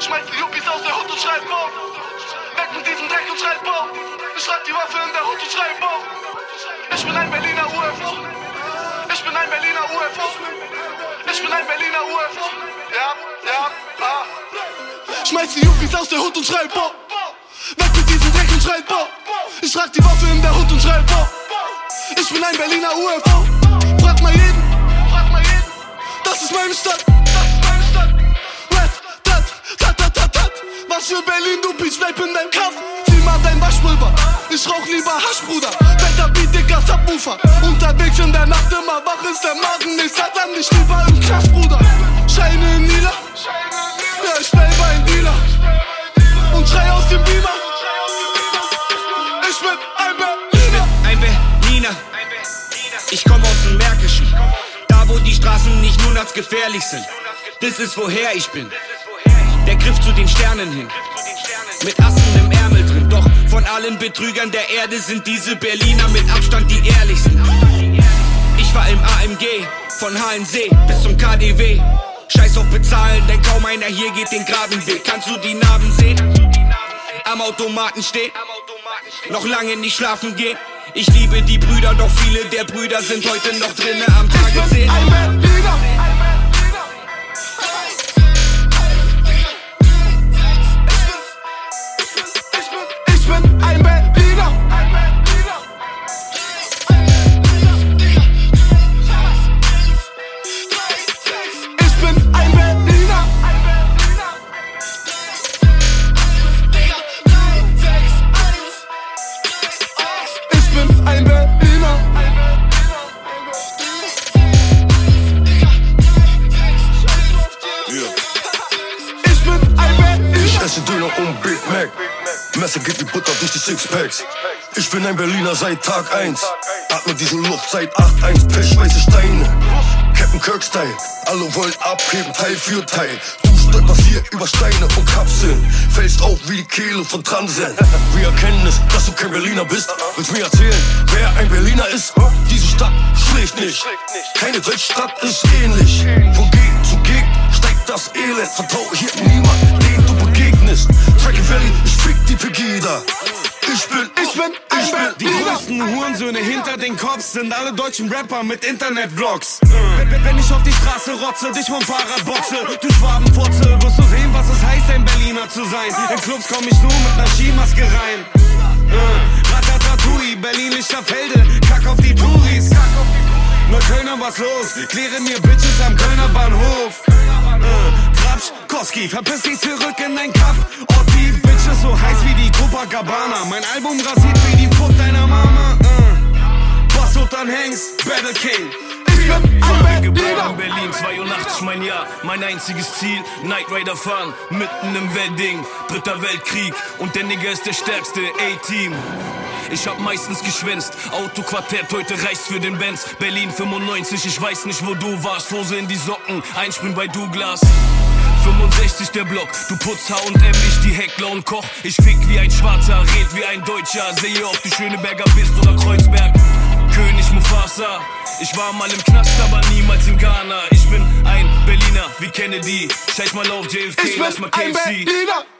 Schmeiß die Yuppies aus der Hut und schreib Bau. Weg mit diesem Dreck und schreib Bau. Ich schreib die Waffe in der Hut und schreib Bau. Ich bin ein Berliner UFO. Ich bin ein Berliner UFO. Ich bin ein Berliner UFO. Ja, ja, ah. Schmeiß die Yuppies aus der Hut und schreib Bau. Weg mit diesem Dreck und schreib Bau. Ich trag die Waffe in der Hut und schreib Bau. Ich bin ein Berliner UFO. Frag mal jeden. Frag mal jeden. Das ist meine Stadt. Ich rauch lieber Hasch, Bruder. Better Beat, Digga, Subwoofer. Unterwegs in der Nacht immer wach ist der Magen. Ich sag dann nicht lieber im Knast, Bruder. Scheine in Nila. Ja, ich play bei ein Dealer. Und schrei aus dem Beamer. Ich bin ein Berliner. Ein Berliner. Ich komm aus dem Märkischen. Da, wo die Straßen nicht nun als gefährlich sind. Das ist woher ich bin. Der Griff zu den Sternen hin. Mit Assen im Ärmel drin. Doch von allen Betrügern der Erde sind diese Berliner mit Abstand die ehrlichsten. Ich war im AMG, von HNC bis zum KDW. Scheiß auf bezahlen, denn kaum einer hier geht den geraden Weg. Kannst du die Narben sehen? Am Automaten steht, noch lange nicht schlafen gehen. Ich liebe die Brüder, doch viele der Brüder sind heute noch drinnen am Tage zählen. Bin ein Berliner. Ich bin ein Berliner. Ich esse Döner und Big Mac. Messer geht wie Butter durch die Sixpacks. Ich bin ein Berliner seit Tag 1. Atme diese Luft seit 8-1. Pech, weiße Steine. Captain Kirk-Style. Alle wollen abheben, Teil für Teil. Du über Steine und Kapseln. Fällst auf wie die Kehle von Transen. Wir erkennen es, dass du kein Berliner bist. Willst mir erzählen, wer ein Berliner ist? Diese Stadt schläft nicht. Keine Weltstadt ist ähnlich. Von Gegend zu Gegend steigt das Elend. Vertraue hier niemand, den du begegnest. Tracking Valley, ich fick die Pegida. Ich bin, Die größten Hurensöhne hinter den Cops sind alle deutschen Rapper mit Internetvlogs. Wenn, wenn, ich auf die Straße rotze, dich vom Fahrrad boxe, du Schwabenfurze, wirst du sehen, was es heißt, ein Berliner zu sein. In Clubs komm ich nur mit ner Skimaske rein. Äh, Ratatatouille, Berlin Lichterfelde, kack auf die Touris. Neuköllner, was los? Kläre mir Bitches am Kölner Bahnhof. Äh, Grabsch, Koski, verpiss dich zurück in dein Kaff. Oh, Bitches so heiß wie die Copacabana. Mein Album rasiert wie die Foot deiner Mama. Äh. Bassot an Hengst, Battle King. Ich bin ein Geboren Berliner. in Berlin, 82 mein Jahr, mein einziges Ziel, Night Rider fahren, mitten im Wedding, dritter Weltkrieg und der Nigger ist der stärkste A-Team. Ich hab meistens geschwänzt, Autoquartett, heute reicht's für den Benz, Berlin 95, ich weiß nicht wo du warst, Hose in die Socken, Einspring bei Douglas. 65 der Block, du putz H&M, ich die Heckler und Koch. Ich fick wie ein Schwarzer, red wie ein Deutscher, sehe ob du Schöneberger bist oder Kreuzberg. König Mufasa. Ich war mal im Knast, aber niemals in Ghana. Ich bin ein Berliner wie Kennedy. Scheiß mal auf JFK, Ich lass mal bin ein KFC. Berliner.